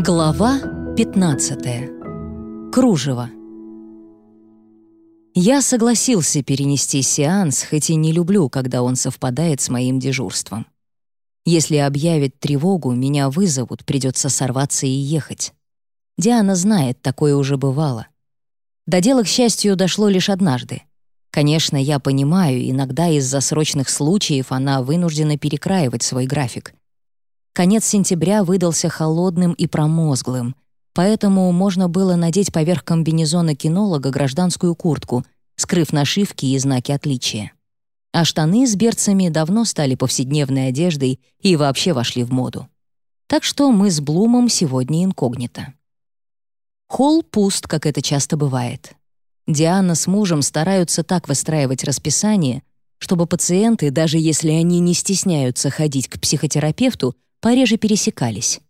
Глава 15. Кружево. Я согласился перенести сеанс, хоть и не люблю, когда он совпадает с моим дежурством. Если объявят тревогу, меня вызовут, придется сорваться и ехать. Диана знает, такое уже бывало. До дела, к счастью, дошло лишь однажды. Конечно, я понимаю, иногда из-за срочных случаев она вынуждена перекраивать свой график. Конец сентября выдался холодным и промозглым, поэтому можно было надеть поверх комбинезона кинолога гражданскую куртку, скрыв нашивки и знаки отличия. А штаны с берцами давно стали повседневной одеждой и вообще вошли в моду. Так что мы с Блумом сегодня инкогнито. Холл пуст, как это часто бывает. Диана с мужем стараются так выстраивать расписание, чтобы пациенты, даже если они не стесняются ходить к психотерапевту, пореже пересекались.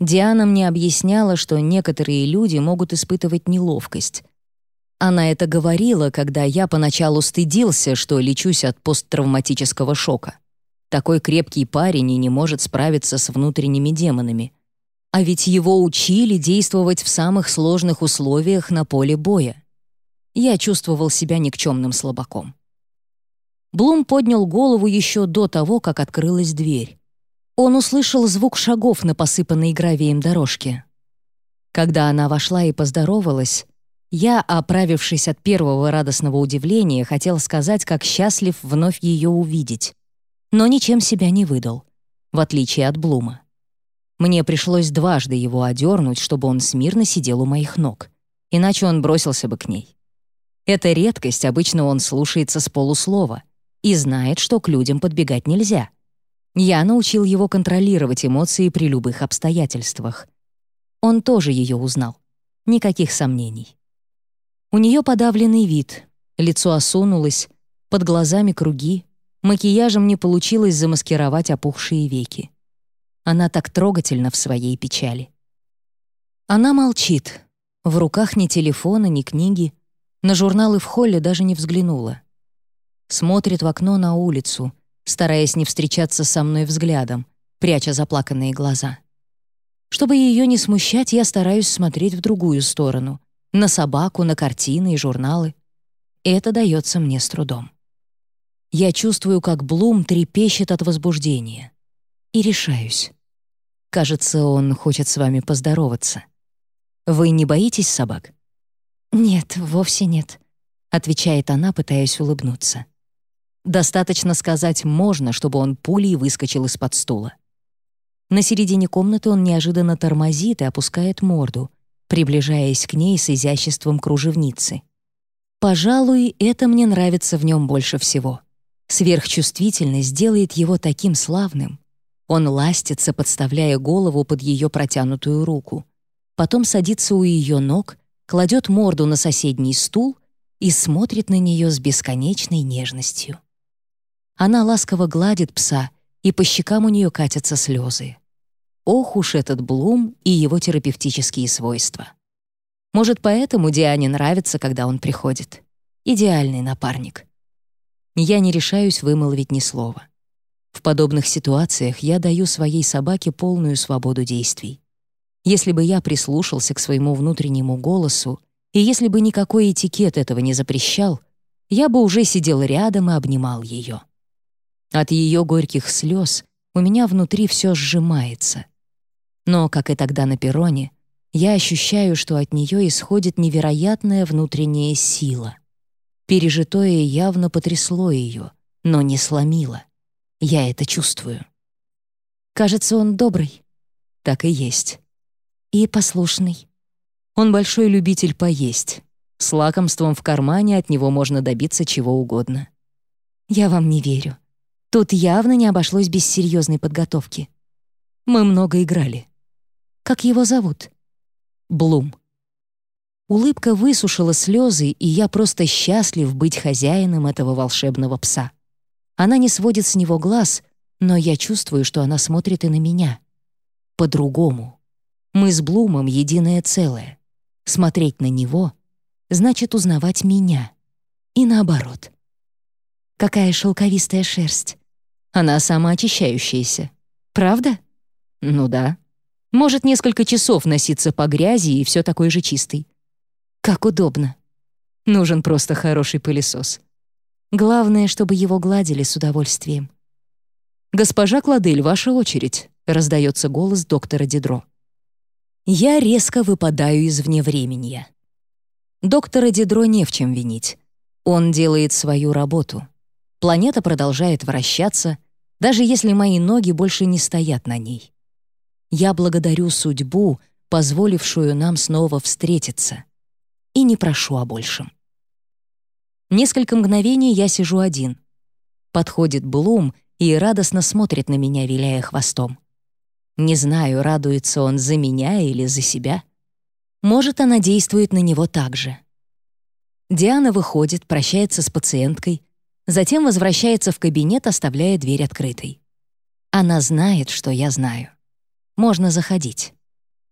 Диана мне объясняла, что некоторые люди могут испытывать неловкость. Она это говорила, когда я поначалу стыдился, что лечусь от посттравматического шока. Такой крепкий парень и не может справиться с внутренними демонами. А ведь его учили действовать в самых сложных условиях на поле боя. Я чувствовал себя никчемным слабаком. Блум поднял голову еще до того, как открылась дверь. Он услышал звук шагов на посыпанной гравием дорожке. Когда она вошла и поздоровалась, я, оправившись от первого радостного удивления, хотел сказать, как счастлив вновь ее увидеть. Но ничем себя не выдал, в отличие от Блума. Мне пришлось дважды его одернуть, чтобы он смирно сидел у моих ног. Иначе он бросился бы к ней. Это редкость, обычно он слушается с полуслова и знает, что к людям подбегать нельзя — я научил его контролировать эмоции при любых обстоятельствах. Он тоже ее узнал. Никаких сомнений. У нее подавленный вид, лицо осунулось, под глазами круги, макияжем не получилось замаскировать опухшие веки. Она так трогательна в своей печали. Она молчит. В руках ни телефона, ни книги. На журналы в холле даже не взглянула. Смотрит в окно на улицу, стараясь не встречаться со мной взглядом, пряча заплаканные глаза. Чтобы ее не смущать, я стараюсь смотреть в другую сторону, на собаку, на картины и журналы. Это дается мне с трудом. Я чувствую, как Блум трепещет от возбуждения. И решаюсь. Кажется, он хочет с вами поздороваться. Вы не боитесь собак? «Нет, вовсе нет», — отвечает она, пытаясь улыбнуться. Достаточно сказать «можно», чтобы он пулей выскочил из-под стула. На середине комнаты он неожиданно тормозит и опускает морду, приближаясь к ней с изяществом кружевницы. Пожалуй, это мне нравится в нем больше всего. Сверхчувствительность делает его таким славным. Он ластится, подставляя голову под ее протянутую руку. Потом садится у ее ног, кладет морду на соседний стул и смотрит на нее с бесконечной нежностью. Она ласково гладит пса, и по щекам у нее катятся слезы. Ох уж этот Блум и его терапевтические свойства. Может, поэтому Диане нравится, когда он приходит. Идеальный напарник. Я не решаюсь вымолвить ни слова. В подобных ситуациях я даю своей собаке полную свободу действий. Если бы я прислушался к своему внутреннему голосу, и если бы никакой этикет этого не запрещал, я бы уже сидел рядом и обнимал ее. От ее горьких слез у меня внутри все сжимается. Но, как и тогда на перроне, я ощущаю, что от нее исходит невероятная внутренняя сила. Пережитое явно потрясло ее, но не сломило. Я это чувствую. Кажется, он добрый. Так и есть. И послушный. Он большой любитель поесть. С лакомством в кармане от него можно добиться чего угодно. Я вам не верю. Тут явно не обошлось без серьезной подготовки. Мы много играли. Как его зовут? Блум. Улыбка высушила слезы, и я просто счастлив быть хозяином этого волшебного пса. Она не сводит с него глаз, но я чувствую, что она смотрит и на меня. По-другому. Мы с Блумом единое целое. Смотреть на него — значит узнавать меня. И наоборот. Какая шелковистая шерсть. Она самоочищающаяся. Правда? Ну да. Может несколько часов носиться по грязи и все такой же чистый. Как удобно. Нужен просто хороший пылесос. Главное, чтобы его гладили с удовольствием. «Госпожа Кладель, ваша очередь», — раздается голос доктора Дидро. Я резко выпадаю из вневременья. Доктора Дидро не в чем винить. Он делает свою работу. Планета продолжает вращаться, даже если мои ноги больше не стоят на ней. Я благодарю судьбу, позволившую нам снова встретиться, и не прошу о большем. Несколько мгновений я сижу один. Подходит Блум и радостно смотрит на меня, виляя хвостом. Не знаю, радуется он за меня или за себя. Может, она действует на него так же. Диана выходит, прощается с пациенткой, затем возвращается в кабинет, оставляя дверь открытой. Она знает, что я знаю. Можно заходить.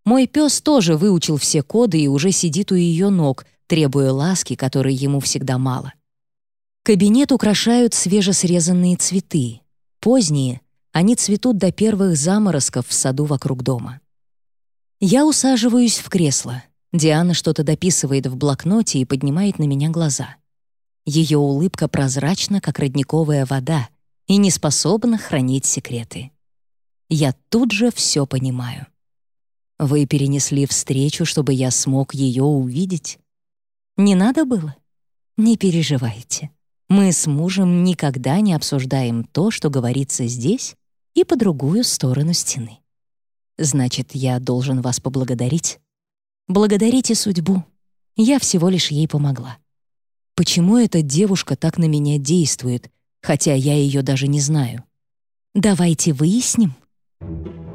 Мой пес тоже выучил все коды и уже сидит у ее ног, требуя ласки, которой ему всегда мало. Кабинет украшают свежесрезанные цветы. Поздние, они цветут до первых заморозков в саду вокруг дома. Я усаживаюсь в кресло. Диана что-то дописывает в блокноте и поднимает на меня глаза. Ее улыбка прозрачна, как родниковая вода, и не способна хранить секреты. Я тут же все понимаю. Вы перенесли встречу, чтобы я смог ее увидеть? Не надо было? Не переживайте. Мы с мужем никогда не обсуждаем то, что говорится здесь и по другую сторону стены. Значит, я должен вас поблагодарить? Благодарите судьбу. Я всего лишь ей помогла. Почему эта девушка так на меня действует, хотя я ее даже не знаю? Давайте выясним. Thank you.